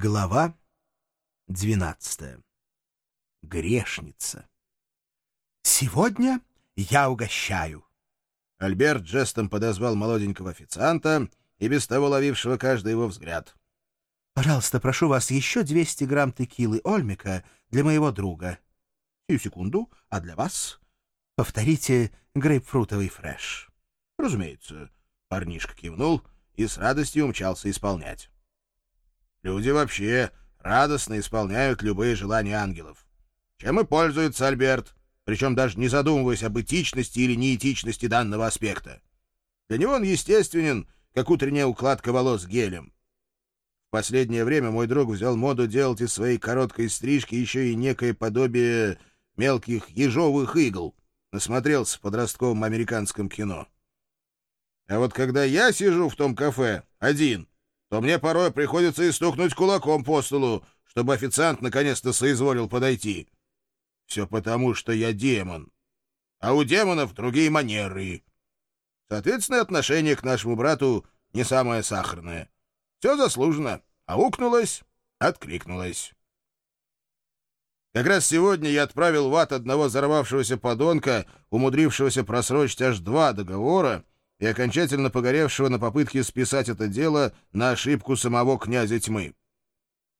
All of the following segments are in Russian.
Глава двенадцатая. Грешница. «Сегодня я угощаю». Альберт жестом подозвал молоденького официанта и без того ловившего каждый его взгляд. «Пожалуйста, прошу вас, еще 200 грамм текилы Ольмика для моего друга. И секунду, а для вас? Повторите грейпфрутовый фреш». «Разумеется». Парнишка кивнул и с радостью умчался исполнять. Люди вообще радостно исполняют любые желания ангелов. Чем и пользуется Альберт, причем даже не задумываясь об этичности или неэтичности данного аспекта. Для него он естественен, как утренняя укладка волос гелем. В последнее время мой друг взял моду делать из своей короткой стрижки еще и некое подобие мелких ежовых игл. Насмотрелся в подростковом американском кино. А вот когда я сижу в том кафе один, то мне порой приходится и стукнуть кулаком по столу, чтобы официант наконец-то соизволил подойти. Все потому, что я демон. А у демонов другие манеры. Соответственно, отношение к нашему брату не самое сахарное. Все заслуженно. Аукнулось, откликнулось. Как раз сегодня я отправил в ад одного взорвавшегося подонка, умудрившегося просрочить аж два договора, и окончательно погоревшего на попытке списать это дело на ошибку самого князя тьмы.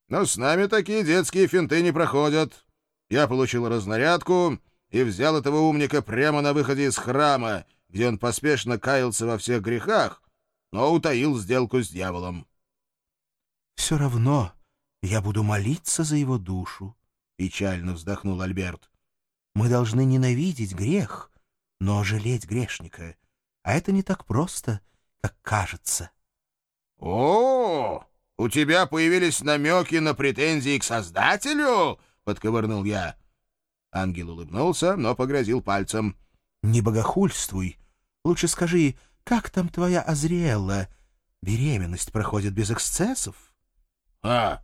Но с нами такие детские финты не проходят. Я получил разнарядку и взял этого умника прямо на выходе из храма, где он поспешно каялся во всех грехах, но утаил сделку с дьяволом. — Все равно я буду молиться за его душу, — печально вздохнул Альберт. — Мы должны ненавидеть грех, но жалеть грешника — а это не так просто, как кажется. — О, у тебя появились намеки на претензии к Создателю? — подковырнул я. Ангел улыбнулся, но погрозил пальцем. — Не богохульствуй. Лучше скажи, как там твоя Азриэлла? Беременность проходит без эксцессов? — А,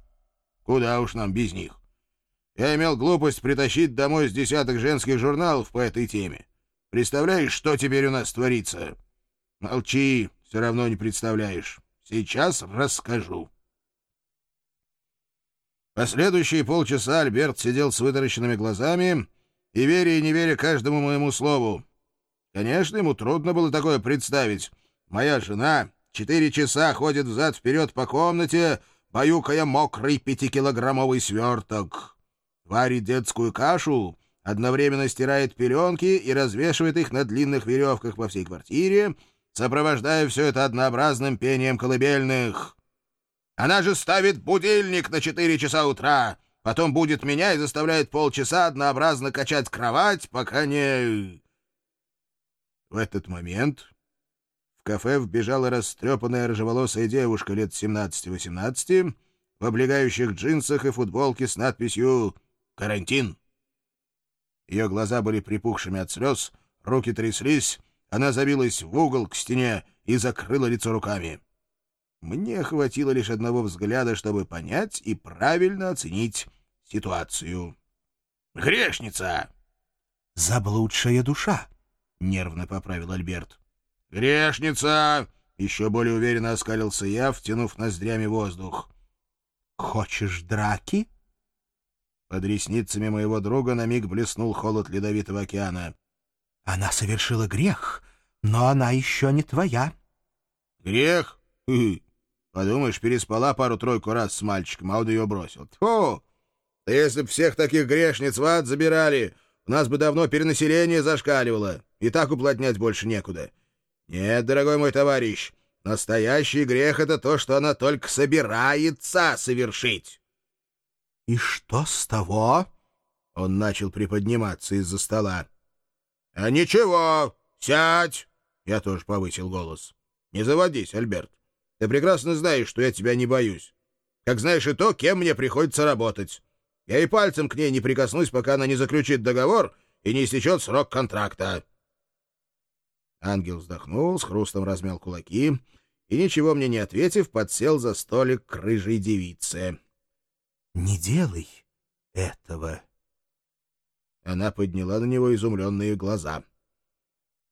куда уж нам без них. Я имел глупость притащить домой с десяток женских журналов по этой теме. Представляешь, что теперь у нас творится? Молчи, все равно не представляешь. Сейчас расскажу. Последующие полчаса Альберт сидел с вытаращенными глазами и, веря и не веря каждому моему слову. Конечно, ему трудно было такое представить. Моя жена четыре часа ходит взад-вперед по комнате, баюкая мокрый пятикилограммовый сверток. Варит детскую кашу одновременно стирает пеленки и развешивает их на длинных веревках по всей квартире, сопровождая все это однообразным пением колыбельных. Она же ставит будильник на четыре часа утра, потом будет меня и заставляет полчаса однообразно качать кровать, пока не... В этот момент в кафе вбежала растрепанная рыжеволосая девушка лет 17-18 в облегающих джинсах и футболке с надписью «Карантин». Ее глаза были припухшими от слез, руки тряслись, она забилась в угол к стене и закрыла лицо руками. Мне хватило лишь одного взгляда, чтобы понять и правильно оценить ситуацию. «Грешница!» «Заблудшая душа», — нервно поправил Альберт. «Грешница!» — еще более уверенно оскалился я, втянув ноздрями воздух. «Хочешь драки?» Под ресницами моего друга на миг блеснул холод ледовитого океана. «Она совершила грех, но она еще не твоя». «Грех? Подумаешь, переспала пару-тройку раз с мальчиком, а он ее бросил. Тьфу! Да если б всех таких грешниц в ад забирали, у нас бы давно перенаселение зашкаливало, и так уплотнять больше некуда. Нет, дорогой мой товарищ, настоящий грех — это то, что она только собирается совершить». «И что с того?» Он начал приподниматься из-за стола. «А ничего! Сядь!» Я тоже повысил голос. «Не заводись, Альберт. Ты прекрасно знаешь, что я тебя не боюсь. Как знаешь и то, кем мне приходится работать. Я и пальцем к ней не прикоснусь, пока она не заключит договор и не истечет срок контракта». Ангел вздохнул, с хрустом размял кулаки и, ничего мне не ответив, подсел за столик к рыжей девице. Не делай этого. Она подняла на него изумленные глаза.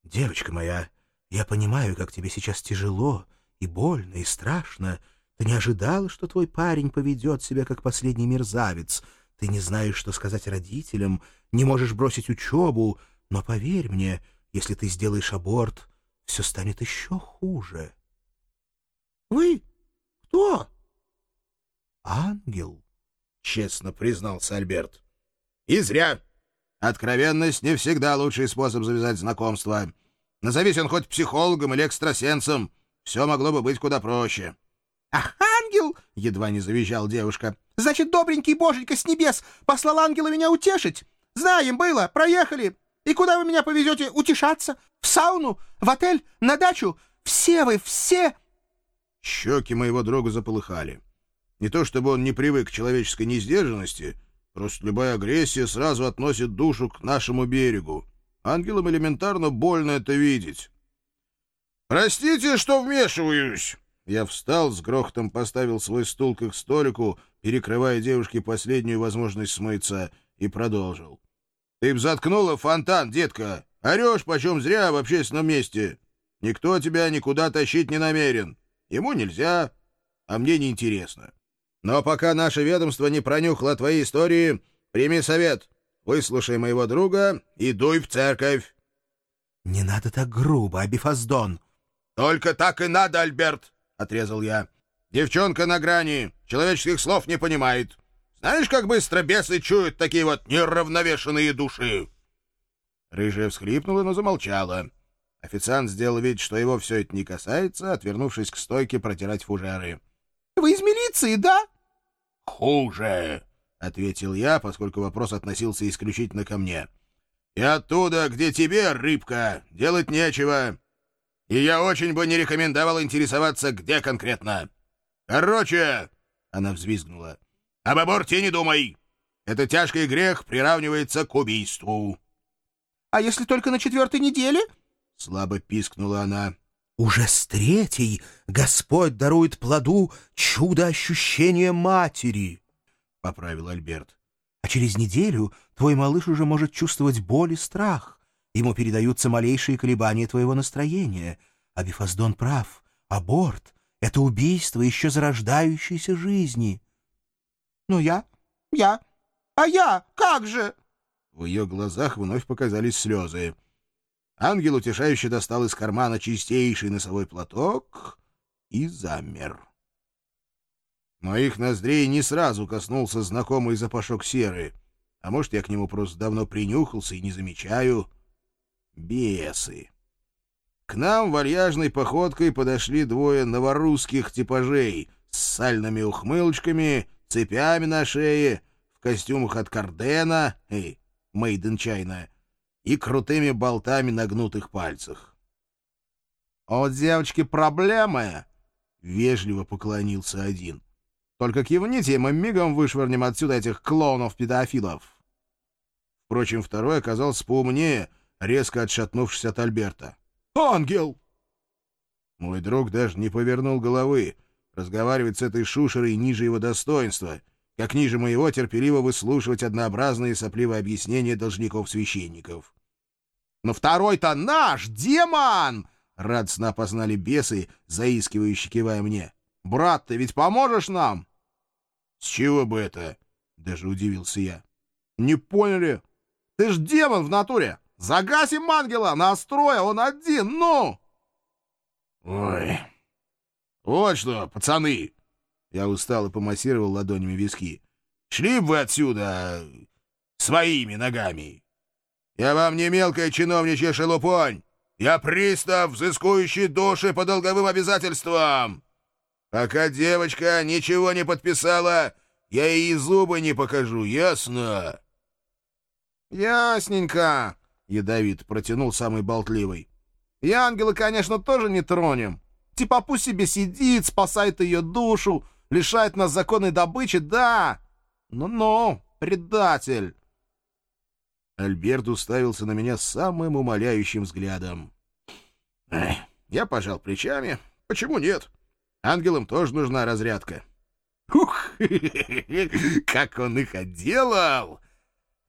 Девочка моя, я понимаю, как тебе сейчас тяжело и больно, и страшно. Ты не ожидала, что твой парень поведет себя как последний мерзавец. Ты не знаешь, что сказать родителям, не можешь бросить учебу. Но поверь мне, если ты сделаешь аборт, все станет еще хуже. — Вы кто? — Ангел, — честно признался Альберт. — И зря. Откровенность не всегда лучший способ завязать знакомство. Назовись он хоть психологом или экстрасенсом, все могло бы быть куда проще. — Ах, ангел! — едва не завизжал девушка. — Значит, добренький боженька с небес послал ангела меня утешить? Знаем, было, проехали. И куда вы меня повезете утешаться? В сауну? В отель? На дачу? Все вы, все... Щеки моего друга заполыхали. Не то чтобы он не привык к человеческой несдержанности, просто любая агрессия сразу относит душу к нашему берегу. Ангелам элементарно больно это видеть. «Простите, что вмешиваюсь!» Я встал, с грохотом поставил свой стул к их столику, перекрывая девушке последнюю возможность смыться, и продолжил. «Ты б заткнула фонтан, детка! Орешь почем зря в общественном месте! Никто тебя никуда тащить не намерен. Ему нельзя, а мне неинтересно. Но пока наше ведомство не пронюхало твои истории, прими совет. Выслушай моего друга и дуй в церковь. — Не надо так грубо, Абифаздон. — Только так и надо, Альберт, — отрезал я. — Девчонка на грани, человеческих слов не понимает. Знаешь, как быстро бесы чуют такие вот неравновешенные души? Рыжая всхлипнула, но замолчала. Официант сделал вид, что его все это не касается, отвернувшись к стойке протирать фужеры. — Вы из милиции, да? — Хуже, — ответил я, поскольку вопрос относился исключительно ко мне. — И оттуда, где тебе, рыбка, делать нечего. И я очень бы не рекомендовал интересоваться, где конкретно. Короче, — она взвизгнула, — об аборте не думай. Это тяжкий грех приравнивается к убийству. — А если только на четвертой неделе? — слабо пискнула она. Уже с третьей Господь дарует плоду чудо ощущения матери, — поправил Альберт. А через неделю твой малыш уже может чувствовать боль и страх. Ему передаются малейшие колебания твоего настроения. А Бифаздон прав. Аборт — это убийство еще зарождающейся жизни. — Ну я? Я? А я? Как же? В ее глазах вновь показались слезы. Ангел утешающе достал из кармана чистейший носовой платок и замер. Моих ноздрей не сразу коснулся знакомый запашок серы, а может, я к нему просто давно принюхался и не замечаю. Бесы. К нам вальяжной походкой подошли двое новорусских типажей с сальными ухмылочками, цепями на шее, в костюмах от Кардена, эй, Мейден Чайна, и крутыми болтами на гнутых пальцах. — А вот девочки проблемы, — вежливо поклонился один. — Только кивните, и мы мигом вышвырнем отсюда этих клоунов-педофилов. Впрочем, второй оказался поумнее, резко отшатнувшись от Альберта. «Ангел!» Мой друг даже не повернул головы. Разговаривать с этой шушерой ниже его достоинства — как ниже моего терпеливо выслушивать однообразные сопливые объяснения должников-священников. «Но второй-то наш, демон!» — радостно опознали бесы, заискивающие кивая мне. «Брат, ты ведь поможешь нам?» «С чего бы это?» — даже удивился я. «Не поняли? Ты ж демон в натуре! Загасим ангела, настрой, он один, ну!» «Ой, вот что, пацаны!» Я устал и помассировал ладонями виски. «Шли бы вы отсюда своими ногами! Я вам не мелкая чиновничья шелупонь! Я пристав, взыскующий души по долговым обязательствам! Пока девочка ничего не подписала, я ей зубы не покажу, ясно?» «Ясненько!» — ядовит протянул самый болтливый. «И ангела, конечно, тоже не тронем. Типа пусть себе сидит, спасает ее душу, лишает нас законной добычи, да! Ну-ну, предатель!» Альберт уставился на меня самым умоляющим взглядом. Я пожал плечами. Почему нет? Ангелам тоже нужна разрядка. Ух, как он их отделал!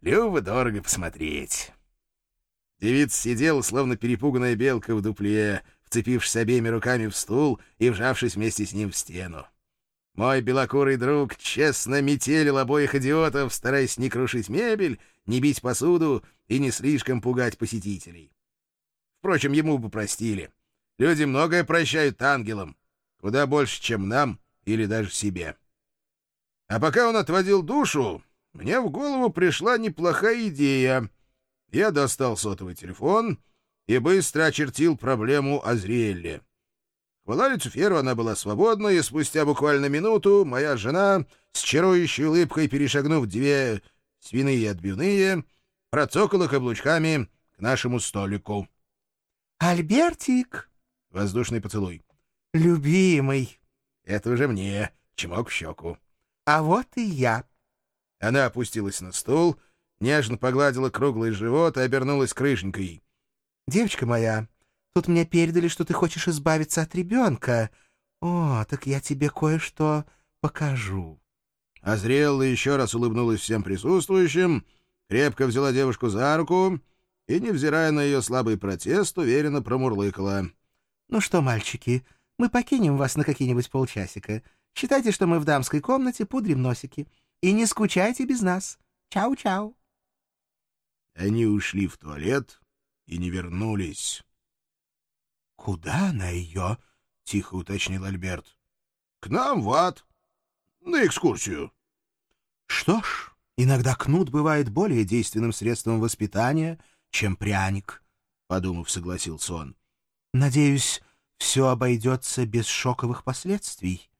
Любо дорого посмотреть. Девица сидела, словно перепуганная белка в дупле, вцепившись обеими руками в стул и вжавшись вместе с ним в стену. Мой белокурый друг честно метелил обоих идиотов, стараясь не крушить мебель, не бить посуду и не слишком пугать посетителей. Впрочем, ему бы простили. Люди многое прощают ангелам, куда больше, чем нам или даже себе. А пока он отводил душу, мне в голову пришла неплохая идея. Я достал сотовый телефон и быстро очертил проблему Азриэлле. Хвала Люциферу, она была свободна, и спустя буквально минуту моя жена, с чарующей улыбкой перешагнув две свиные отбивные, процокала каблучками к нашему столику. «Альбертик!» — воздушный поцелуй. «Любимый!» «Это уже мне!» — чмок в щеку. «А вот и я!» Она опустилась на стул, нежно погладила круглый живот и обернулась крышенькой. «Девочка моя, тут мне передали, что ты хочешь избавиться от ребенка. О, так я тебе кое-что покажу». Азриэлла еще раз улыбнулась всем присутствующим, крепко взяла девушку за руку и, невзирая на ее слабый протест, уверенно промурлыкала. «Ну что, мальчики, мы покинем вас на какие-нибудь полчасика. Считайте, что мы в дамской комнате пудрим носики. И не скучайте без нас. Чау-чау». Они ушли в туалет и не вернулись. «Куда она ее?» — тихо уточнил Альберт. «К нам в ад. На экскурсию». «Что ж, иногда кнут бывает более действенным средством воспитания, чем пряник», — подумав, согласился он. «Надеюсь, все обойдется без шоковых последствий».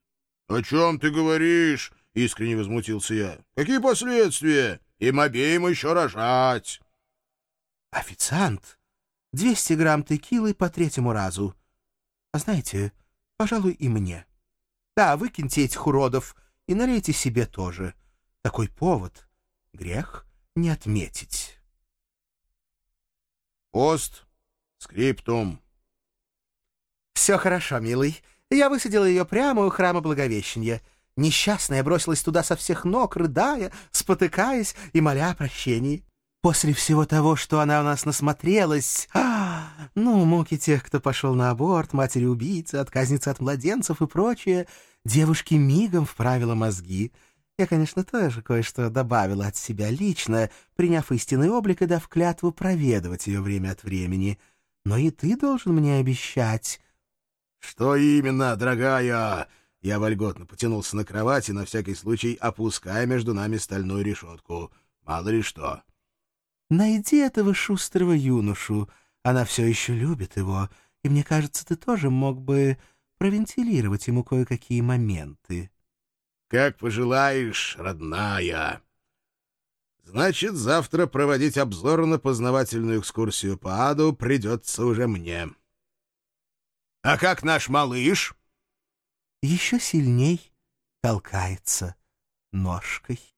«О чем ты говоришь?» — искренне возмутился я. «Какие последствия? Им обеим еще рожать!» «Официант!» Двести грамм текилы по третьему разу. А знаете, пожалуй, и мне. Да, выкиньте этих уродов и налейте себе тоже. Такой повод. Грех не отметить. Пост. Скриптум. Все хорошо, милый. Я высадила ее прямо у храма Благовещения. Несчастная бросилась туда со всех ног, рыдая, спотыкаясь и моля о прощении. После всего того, что она у нас насмотрелась... А, ну, муки тех, кто пошел на аборт, матери-убийцы, отказницы от младенцев и прочее, девушки мигом вправила мозги. Я, конечно, тоже кое-что добавила от себя лично, приняв истинный облик и дав клятву проведывать ее время от времени. Но и ты должен мне обещать... — Что именно, дорогая? Я вольготно потянулся на кровати, на всякий случай опуская между нами стальную решетку. Мало ли что. Найди этого шустрого юношу. Она все еще любит его, и мне кажется, ты тоже мог бы провентилировать ему кое-какие моменты. — Как пожелаешь, родная. Значит, завтра проводить обзор на познавательную экскурсию по аду придется уже мне. — А как наш малыш? — Еще сильней толкается ножкой.